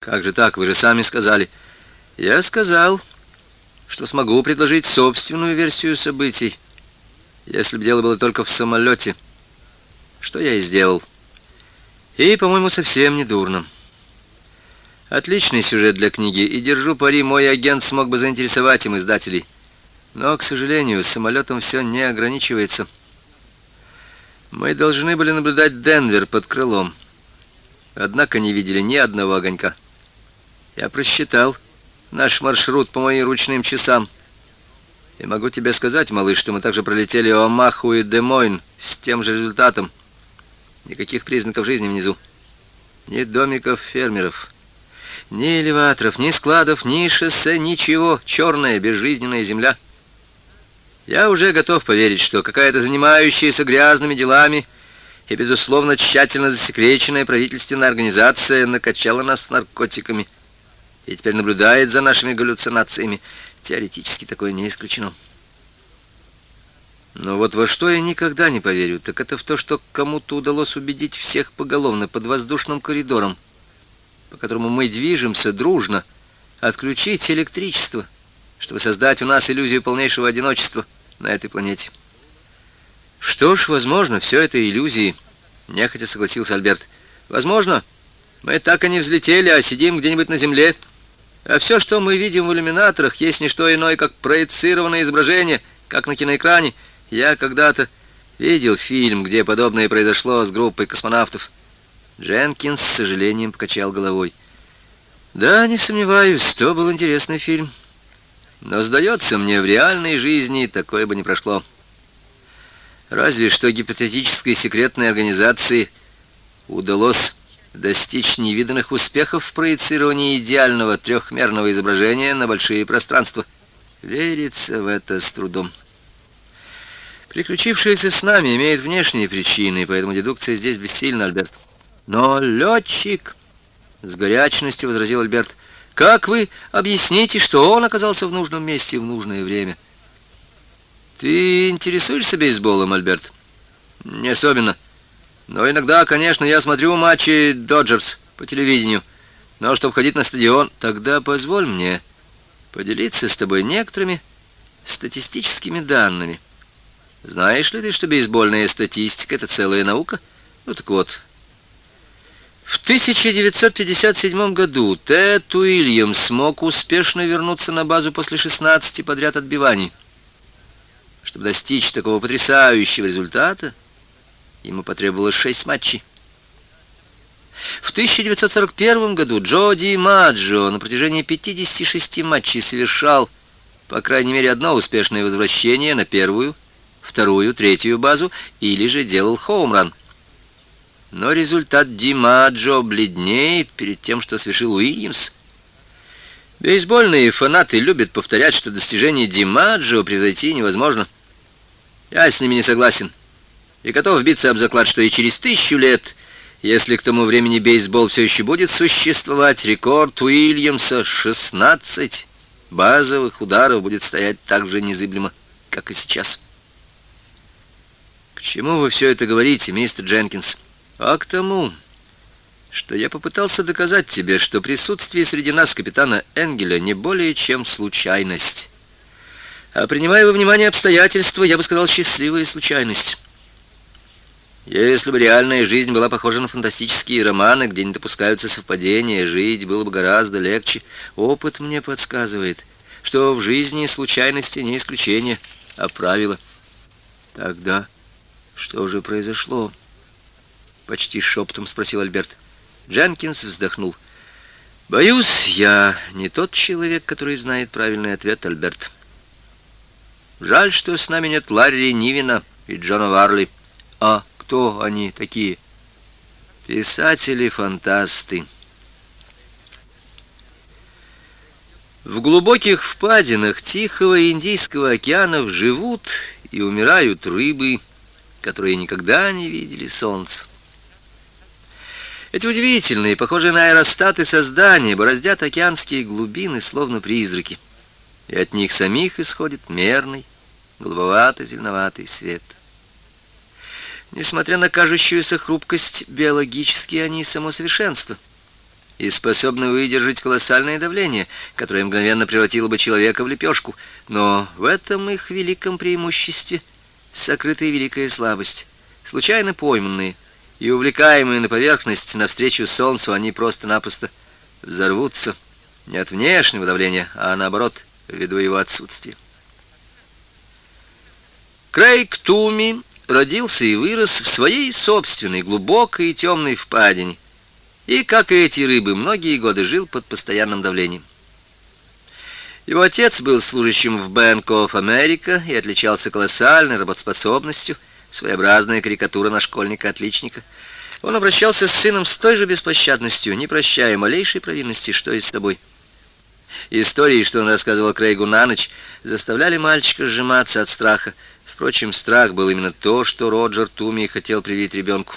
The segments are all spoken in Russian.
Как же так? Вы же сами сказали. Я сказал, что смогу предложить собственную версию событий, если бы дело было только в самолете. Что я и сделал. И, по-моему, совсем не дурно. Отличный сюжет для книги, и держу пари, мой агент смог бы заинтересовать им издателей. Но, к сожалению, самолетом все не ограничивается. Мы должны были наблюдать Денвер под крылом. Однако не видели ни одного огонька. Я просчитал наш маршрут по моим ручным часам. И могу тебе сказать, малыш, что мы также пролетели Омаху и Демойн с тем же результатом. Никаких признаков жизни внизу. Ни домиков фермеров, ни элеваторов, ни складов, ни шоссе, ничего. Черная, безжизненная земля. Я уже готов поверить, что какая-то занимающаяся грязными делами и, безусловно, тщательно засекреченная правительственная организация накачала нас наркотиками – и теперь наблюдает за нашими галлюцинациями. Теоретически такое не исключено. Но вот во что я никогда не поверю, так это в то, что кому-то удалось убедить всех поголовно под воздушным коридором, по которому мы движемся дружно, отключить электричество, чтобы создать у нас иллюзию полнейшего одиночества на этой планете. Что ж, возможно, все это иллюзии, нехотя согласился Альберт. Возможно, мы так и не взлетели, а сидим где-нибудь на земле, а все, что мы видим в иллюминаторах, есть не что иное, как проецированное изображение, как на киноэкране. Я когда-то видел фильм, где подобное произошло с группой космонавтов. Дженкинс с сожалением покачал головой. Да, не сомневаюсь, то был интересный фильм. Но, сдается мне, в реальной жизни такое бы не прошло. Разве что гипотетической секретной организации удалось достичь невиданных успехов в проецировании идеального трехмерного изображения на большие пространства. Верится в это с трудом. Приключившееся с нами имеет внешние причины, поэтому дедукция здесь бессильна, Альберт. Но летчик, с горячностью возразил Альберт, как вы объясните, что он оказался в нужном месте в нужное время? Ты интересуешься бейсболом, Альберт? Не особенно. Но иногда, конечно, я смотрю матчи Доджерс по телевидению. Но чтобы ходить на стадион, тогда позволь мне поделиться с тобой некоторыми статистическими данными. Знаешь ли ты, что бейсбольная статистика — это целая наука? Ну так вот. В 1957 году Тед Уильямс смог успешно вернуться на базу после 16 подряд отбиваний. Чтобы достичь такого потрясающего результата, Ему потребовалось шесть матчей. В 1941 году Джо Ди Маджо на протяжении 56 матчей совершал, по крайней мере, одно успешное возвращение на первую, вторую, третью базу или же делал хоумран. Но результат Ди Маджо бледнеет перед тем, что совершил Уильямс. Бейсбольные фанаты любят повторять, что достижение Ди Маджо превзойти невозможно. Я с ними не согласен и готов биться об заклад, что и через тысячу лет, если к тому времени бейсбол все еще будет существовать, рекорд Уильямса 16 базовых ударов будет стоять так же незыблемо, как и сейчас. К чему вы все это говорите, мистер Дженкинс? А к тому, что я попытался доказать тебе, что присутствие среди нас капитана Энгеля не более чем случайность. А принимая во внимание обстоятельства, я бы сказал, счастливая случайность. Если бы реальная жизнь была похожа на фантастические романы, где не допускаются совпадения, жить было бы гораздо легче. Опыт мне подсказывает, что в жизни случайности не исключение, а правило. Тогда что же произошло? Почти шепотом спросил Альберт. Дженкинс вздохнул. Боюсь, я не тот человек, который знает правильный ответ, Альберт. Жаль, что с нами нет Ларри Нивина и Джона Варли. А кто они такие? Писатели-фантасты. В глубоких впадинах Тихого Индийского океана живут и умирают рыбы, которые никогда не видели солнца. Эти удивительные, похожие на аэростаты создания, бороздят океанские глубины, словно призраки, и от них самих исходит мерный, голубовато-зеленоватый свет. Несмотря на кажущуюся хрупкость, биологически они само совершенство. и способны выдержать колоссальное давление, которое мгновенно превратило бы человека в лепешку. Но в этом их великом преимуществе сокрытая великая слабость. Случайно пойманные и увлекаемые на поверхность навстречу солнцу, они просто-напросто взорвутся не от внешнего давления, а наоборот, ввиду его отсутствия. Крейг Туми родился и вырос в своей собственной глубокой и темной впадине, и, как и эти рыбы, многие годы жил под постоянным давлением. Его отец был служащим в Bank of America и отличался колоссальной работоспособностью, своеобразная карикатура на школьника-отличника. Он обращался с сыном с той же беспощадностью, не прощая малейшей провинности, что и с собой. Истории, что он рассказывал Крейгу на ночь, заставляли мальчика сжиматься от страха. Впрочем, страх был именно то, что Роджер Туми хотел привить ребенку.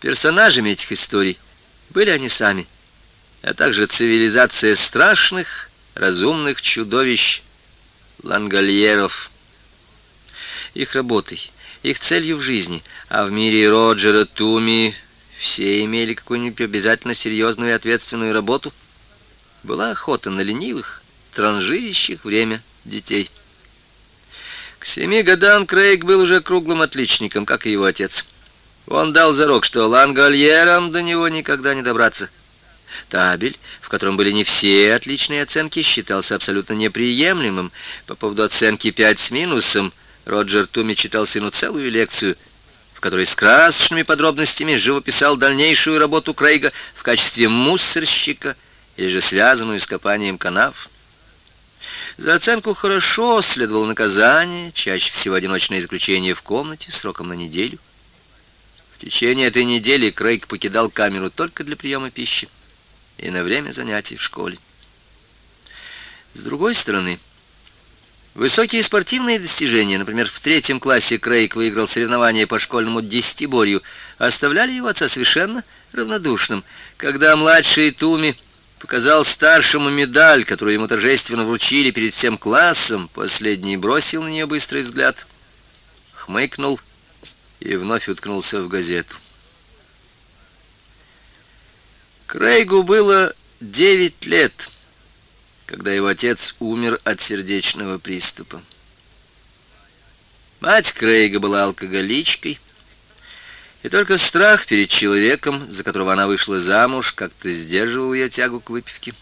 Персонажами этих историй были они сами, а также цивилизация страшных, разумных чудовищ лангольеров. Их работой, их целью в жизни, а в мире Роджера Туми все имели какую-нибудь обязательно серьезную и ответственную работу, была охота на ленивых, транжирящих время детей. К семи годам Крейг был уже круглым отличником, как и его отец. Он дал зарок, что лангольерам до него никогда не добраться. Табель, в котором были не все отличные оценки, считался абсолютно неприемлемым. По поводу оценки 5 с минусом Роджер Туми читал сыну целую лекцию, в которой с красочными подробностями живописал дальнейшую работу Крейга в качестве мусорщика или же связанную с копанием канав. За оценку «хорошо» следовало наказание, чаще всего одиночное заключение в комнате сроком на неделю. В течение этой недели Крейг покидал камеру только для приема пищи и на время занятий в школе. С другой стороны, высокие спортивные достижения, например, в третьем классе Крейг выиграл соревнования по школьному десятиборью, оставляли его отца совершенно равнодушным. Когда младший Туми показал старшему медаль, которую ему торжественно вручили перед всем классом, последний бросил на нее быстрый взгляд, хмыкнул и вновь уткнулся в газету. Крейгу было девять лет, когда его отец умер от сердечного приступа. Мать Крейга была алкоголичкой, и только страх перед человеком, за которого она вышла замуж, как-то сдерживал ее тягу к выпивке.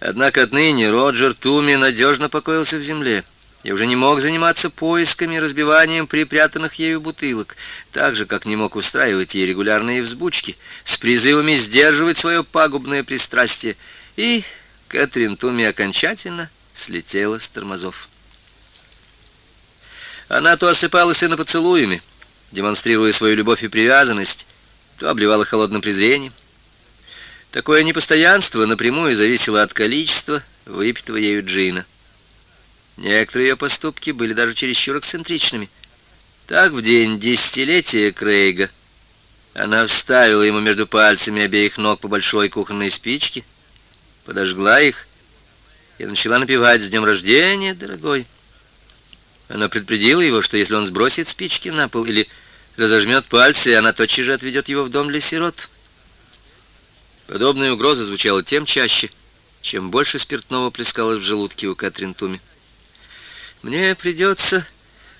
Однако отныне Роджер Туми надежно покоился в земле и уже не мог заниматься поисками и разбиванием припрятанных ею бутылок, так же, как не мог устраивать ей регулярные взбучки, с призывами сдерживать свое пагубное пристрастие, и Кэтрин Туми окончательно слетела с тормозов. Она то осыпала сына поцелуями, демонстрируя свою любовь и привязанность, то обливала холодным презрением. Такое непостоянство напрямую зависело от количества выпитого ею джина. Некоторые ее поступки были даже чересчур эксцентричными. Так, в день десятилетия Крейга она вставила ему между пальцами обеих ног по большой кухонной спичке, подожгла их и начала напевать «С днем рождения, дорогой!». Она предупредила его, что если он сбросит спички на пол или разожмет пальцы, она тотчас же отведет его в дом для сирот. Подобная угроза звучала тем чаще, чем больше спиртного плескалось в желудке у Катрин Туми. «Мне придется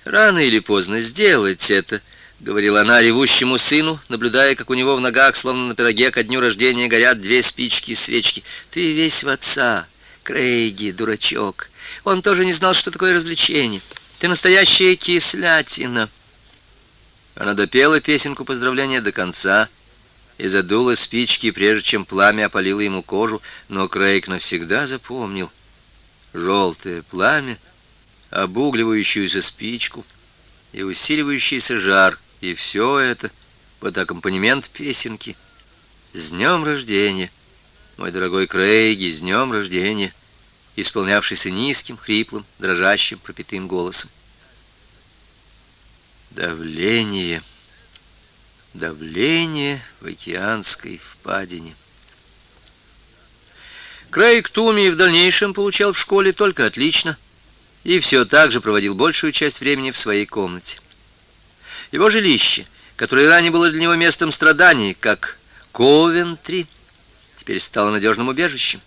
рано или поздно сделать это», — говорила она ревущему сыну, наблюдая, как у него в ногах, словно на пироге ко дню рождения, горят две спички-свечки. «Ты весь в отца, Крейги, дурачок. Он тоже не знал, что такое развлечение. Ты настоящая кислятина». Она допела песенку поздравления до конца и задула спички, прежде чем пламя опалило ему кожу, но Крейг навсегда запомнил. Желтое пламя — обугливающуюся спичку и усиливающийся жар, и все это под аккомпанемент песенки. «С днем рождения, мой дорогой Крейги, с днем рождения!» исполнявшийся низким, хриплым, дрожащим, пропитым голосом. Давление, давление в океанской впадине. Крейг Туми в дальнейшем получал в школе только отлично — и все так же проводил большую часть времени в своей комнате. Его жилище, которое ранее было для него местом страданий, как Ковентри, теперь стало надежным убежищем.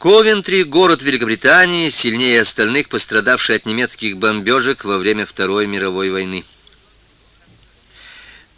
Ковентри, город Великобритании, сильнее остальных пострадавший от немецких бомбежек во время Второй мировой войны.